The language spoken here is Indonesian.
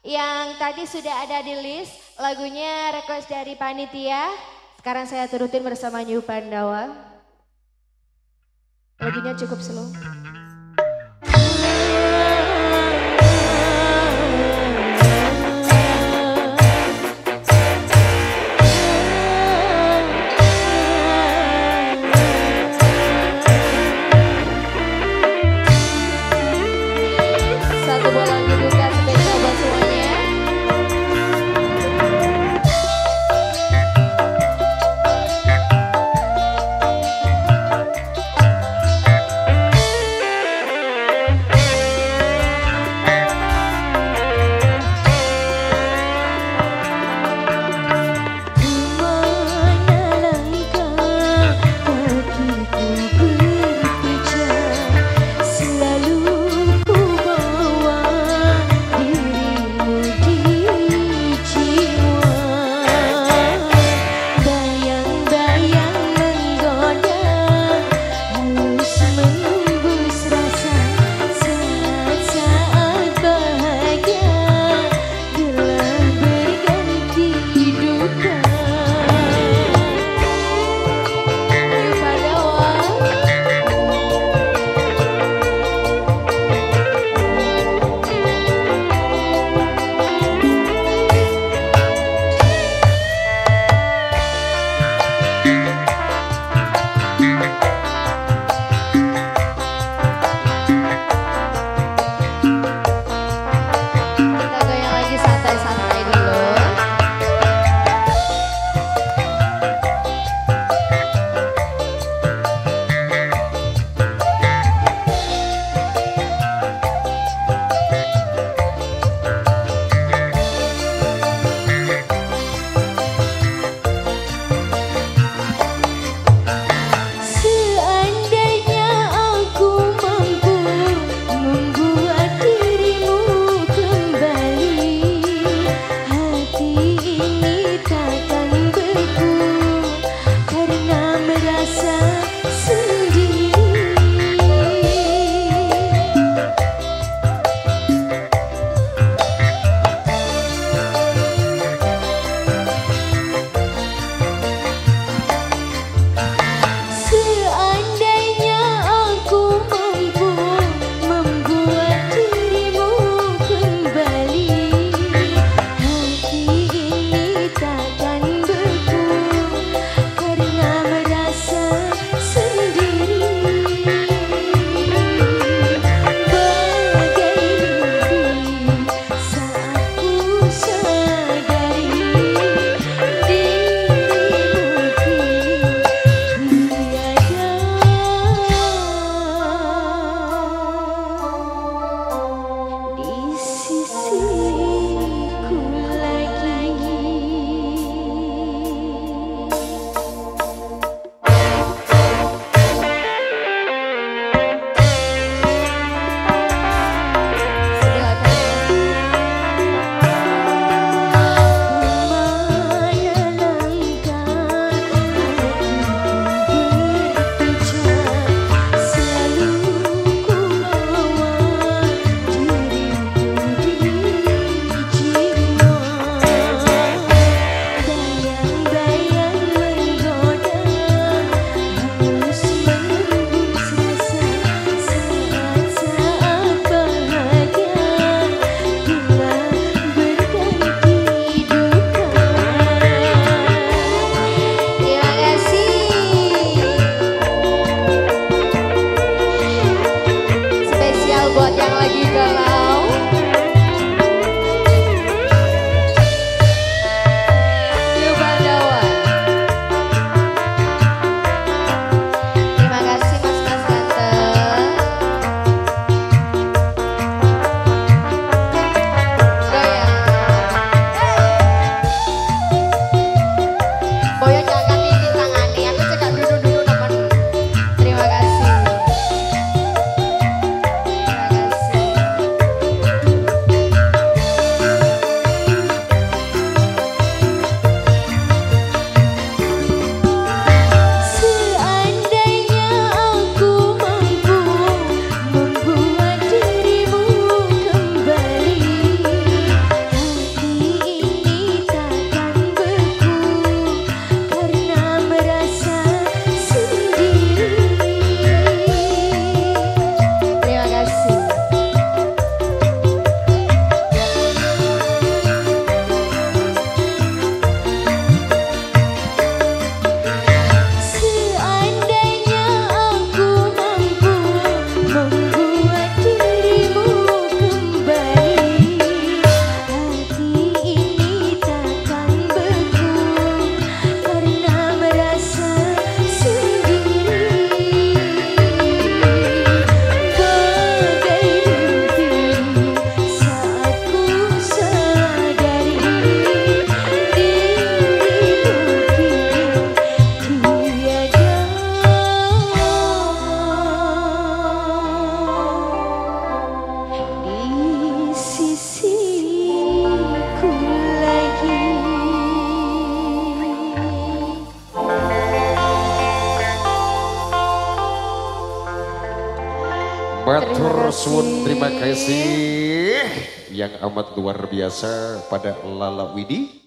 yang tadi sudah ada di list lagunya request dari panitia. Sekarang saya turutin bersama New Pandawa. Lagunya cukup slow. said Suwun terima kasih. Yang amat luar biasa pada Lala Widi